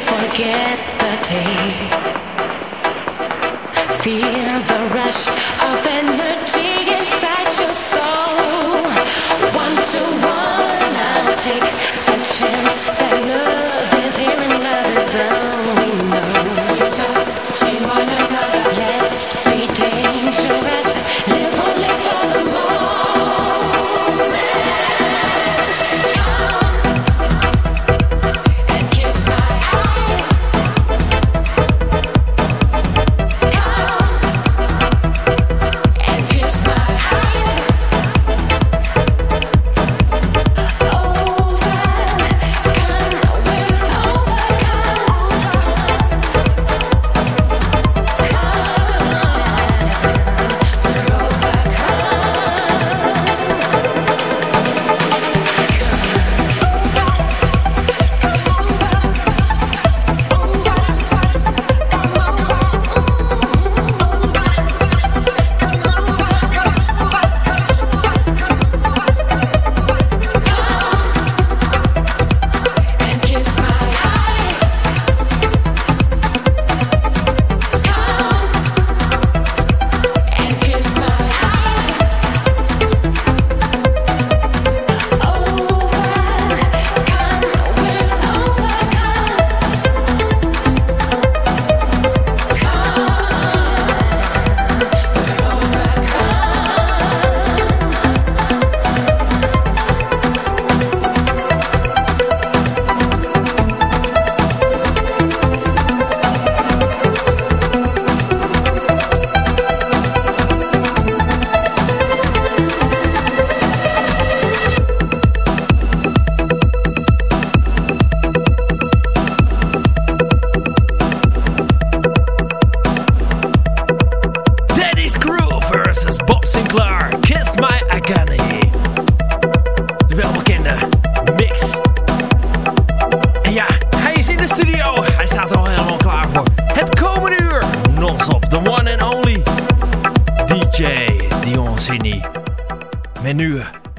forget the day. Feel the rush of energy inside your soul. One to one, I'll take the chance that love is here and love is all we know. We're touching one another.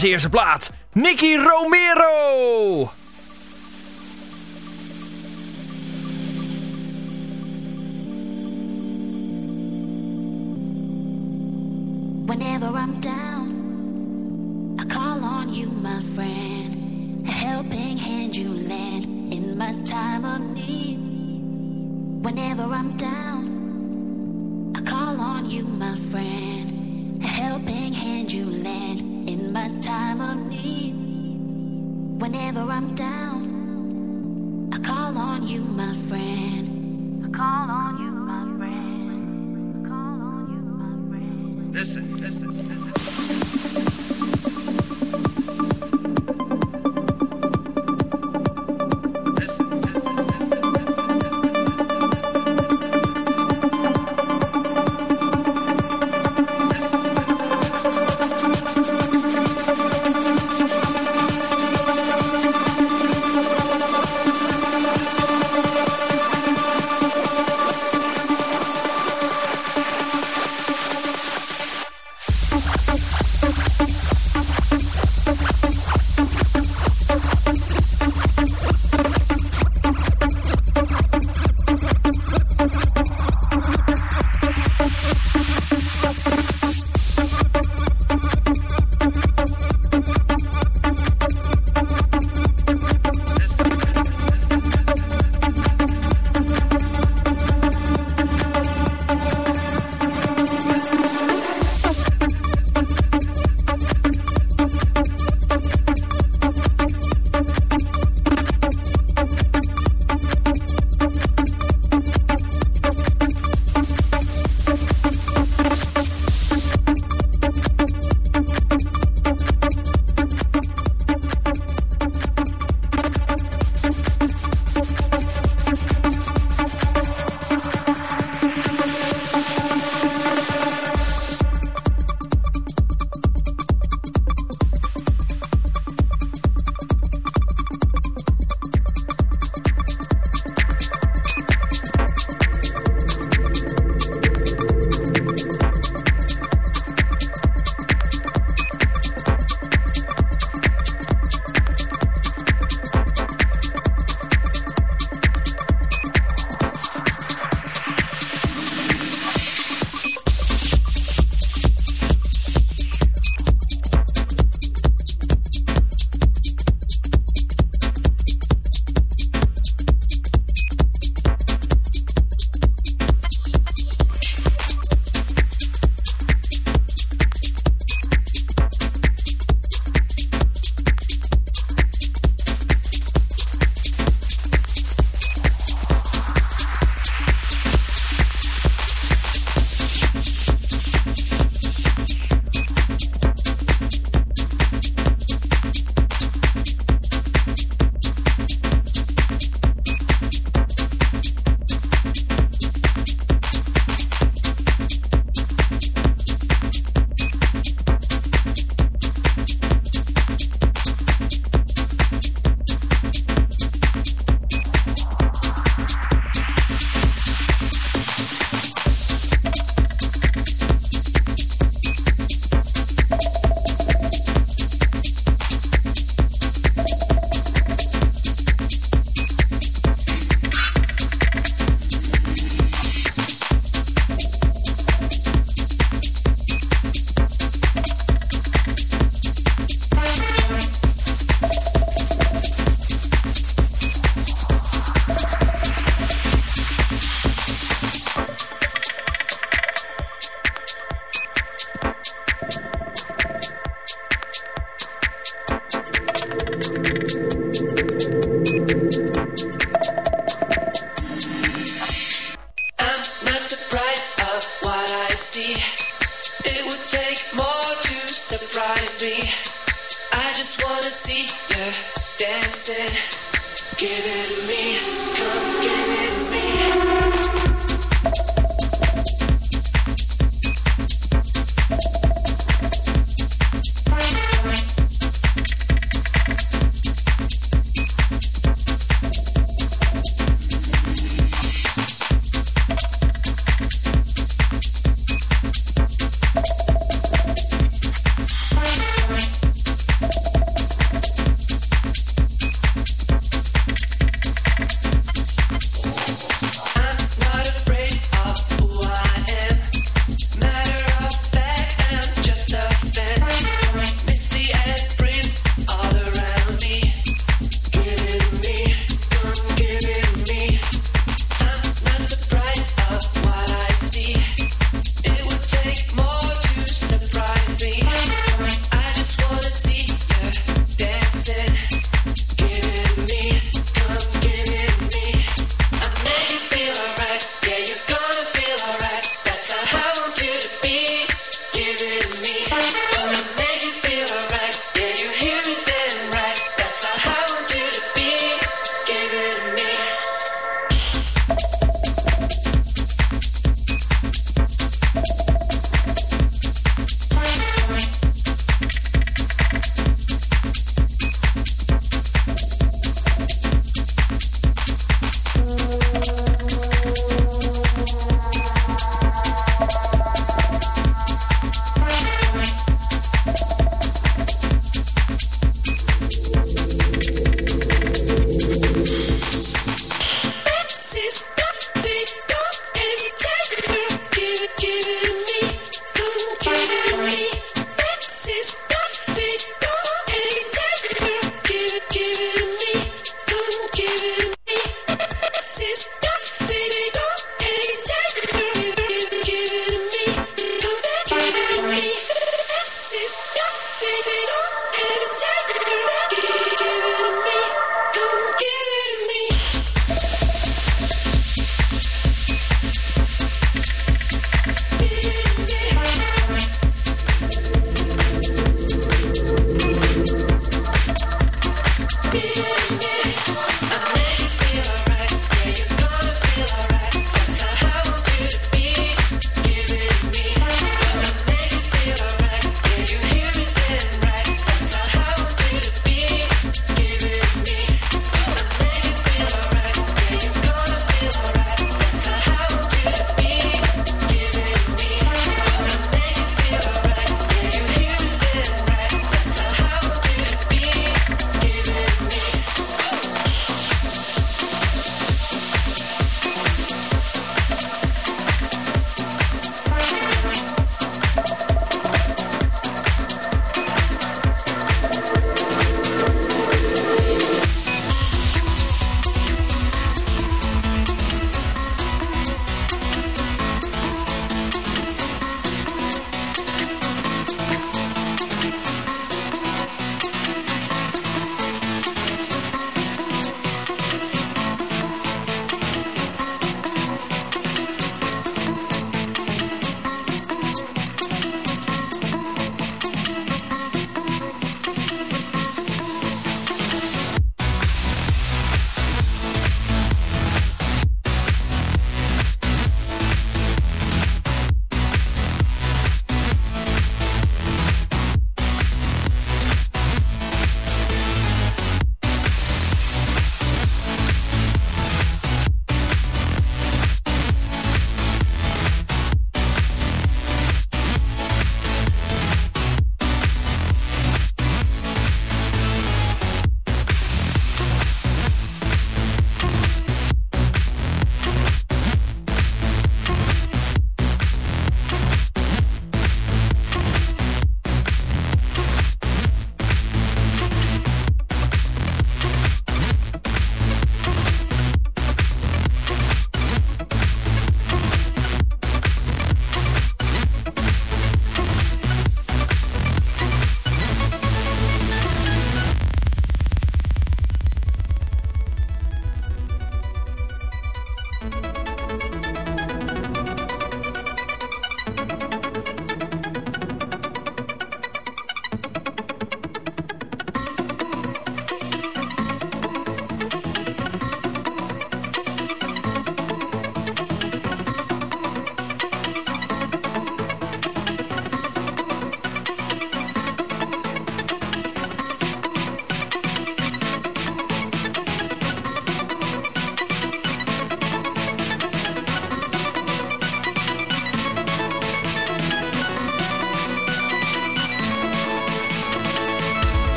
als eerste plaat.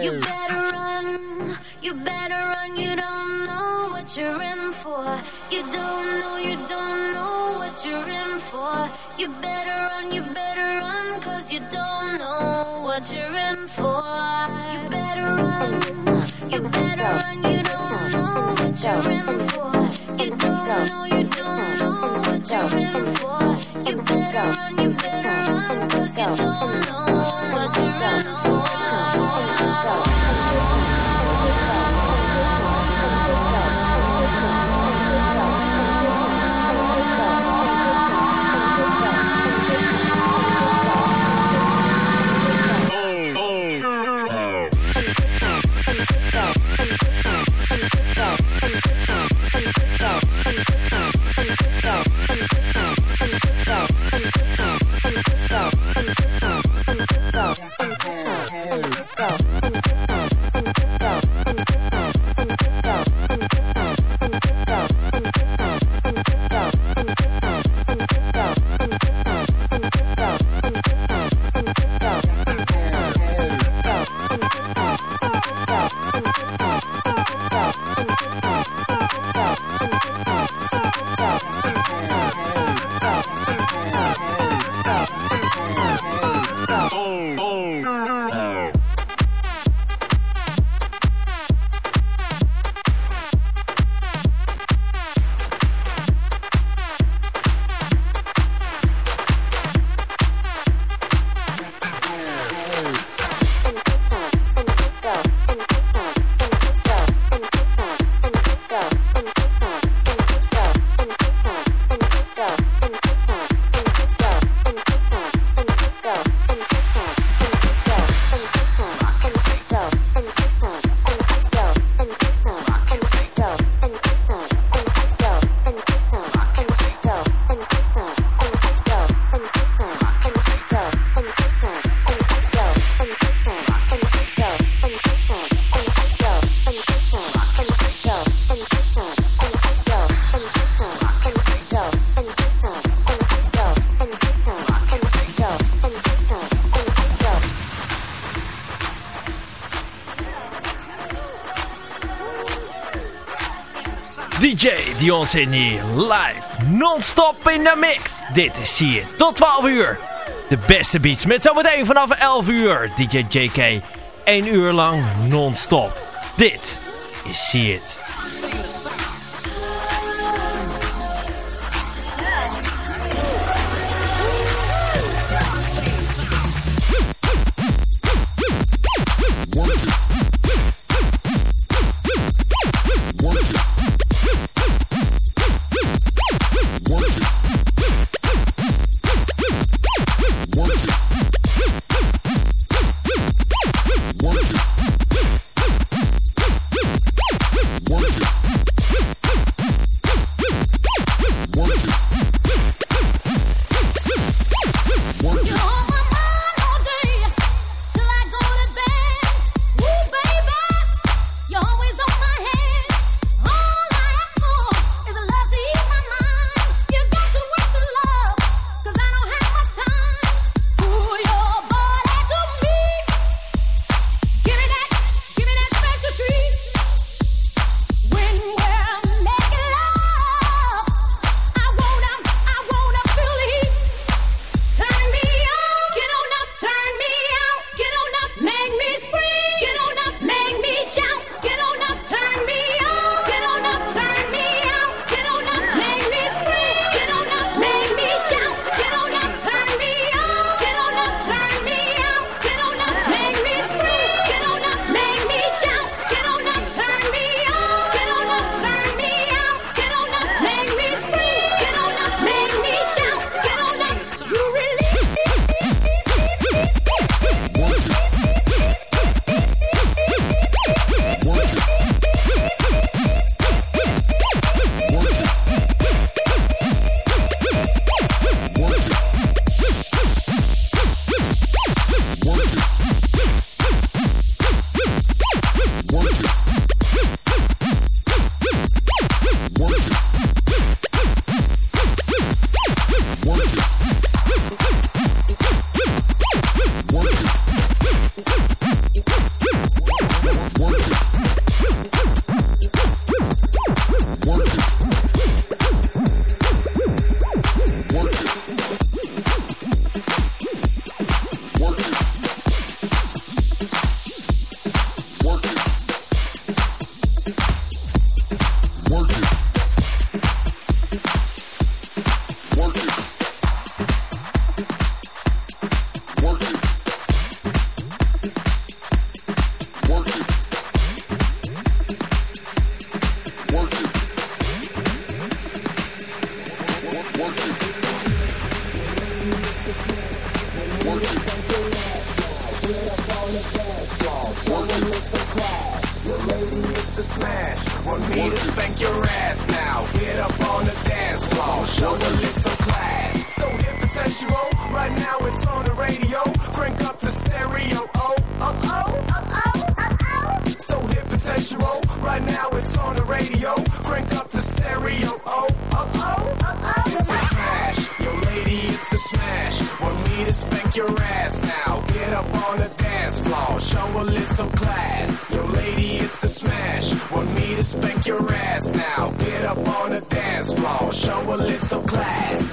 You better run, you better run. You don't know what you're in for. You don't know, you don't know what you're in for. You better run, you better run, cause you don't know what you're in for. You better run, you better run. You don't know what you're in for. You don't know, you don't know what you're in for. You better run, you better run, cause you don't know what you're in for. boy you Dion Sydney live non-stop in de mix. Dit is je tot 12 uur. De beste beats met zometeen vanaf 11 uur. DJ JK 1 uur lang non-stop. Dit is zie het. spank your ass now. Get up on the dance floor, show a little class. Yo, lady, it's a smash. Want me to spank your ass now? Get up on the dance floor, show a little class.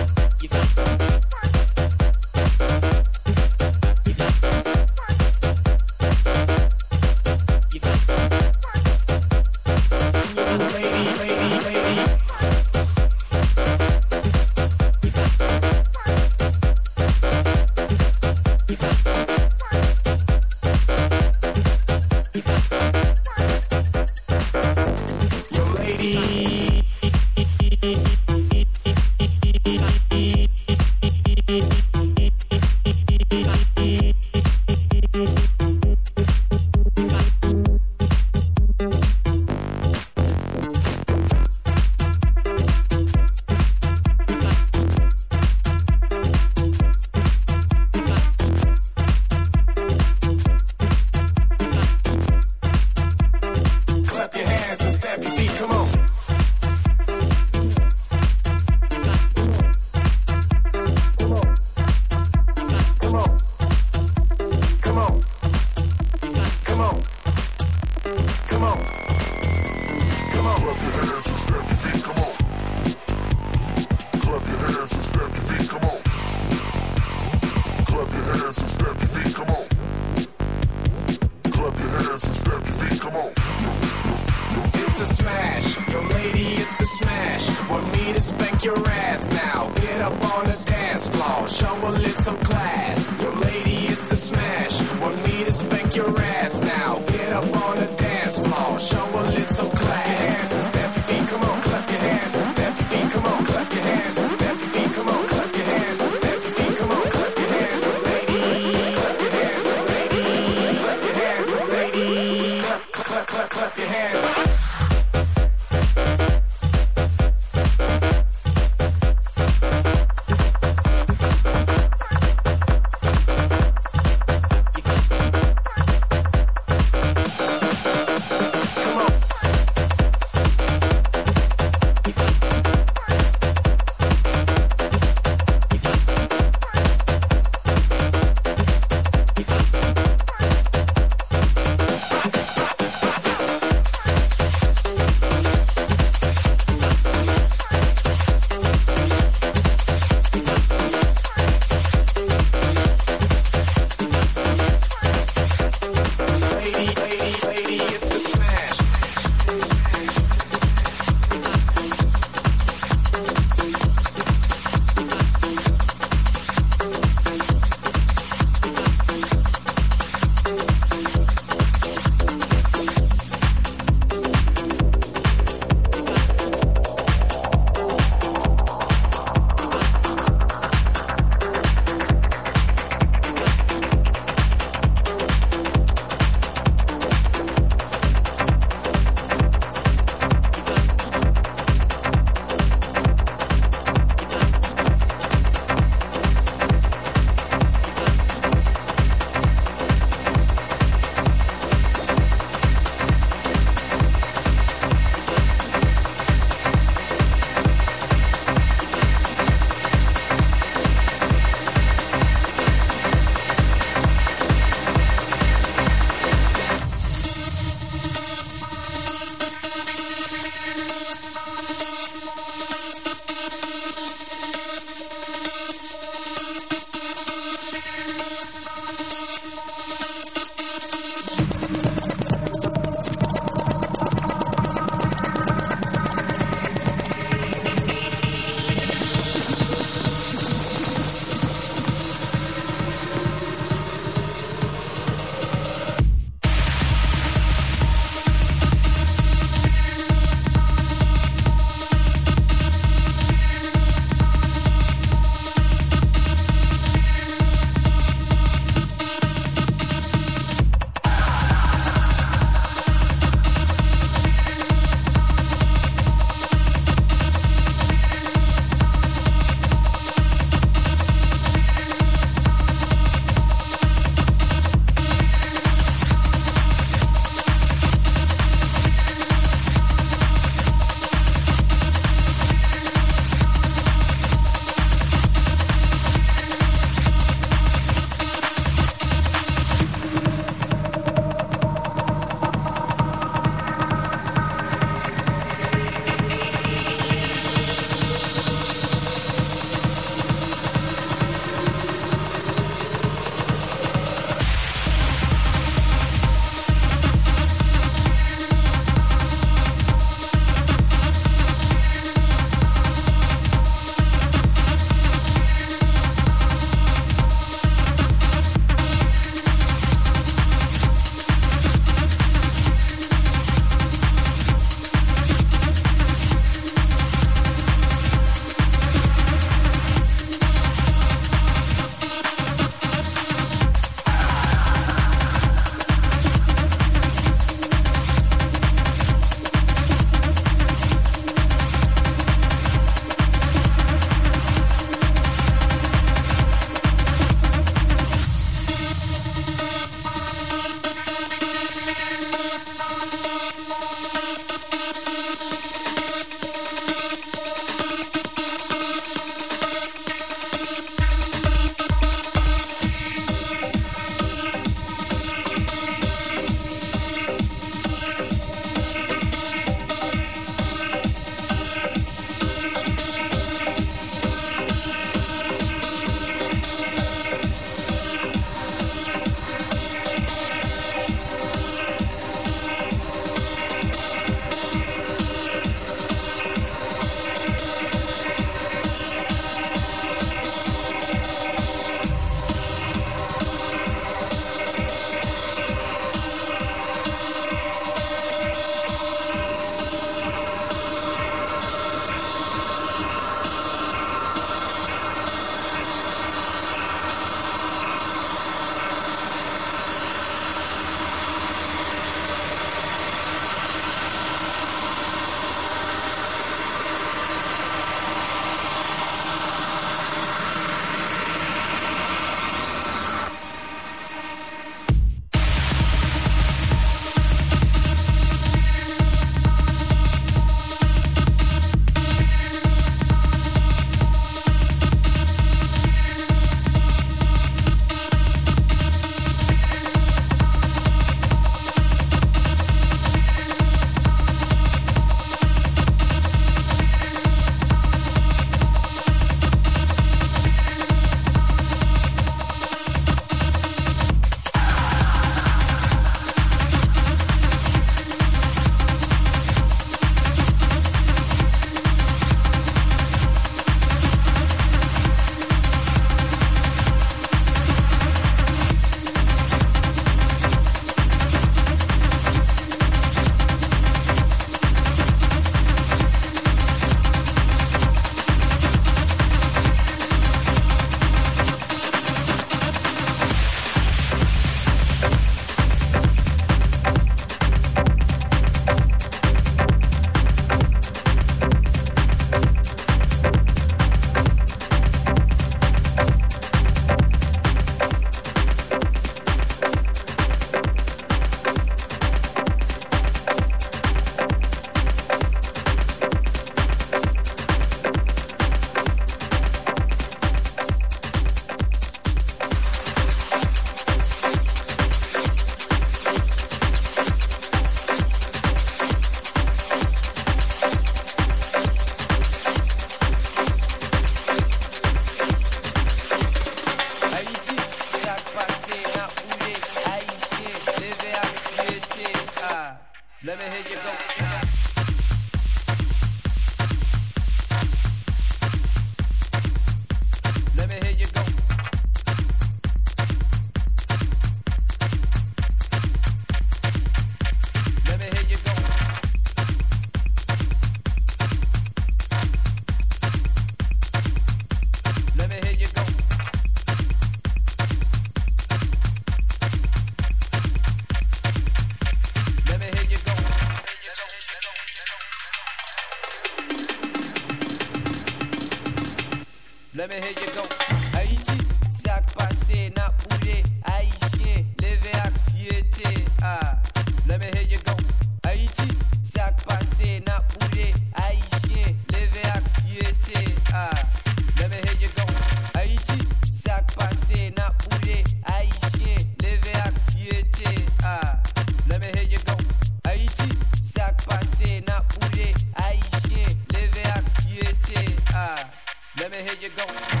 Me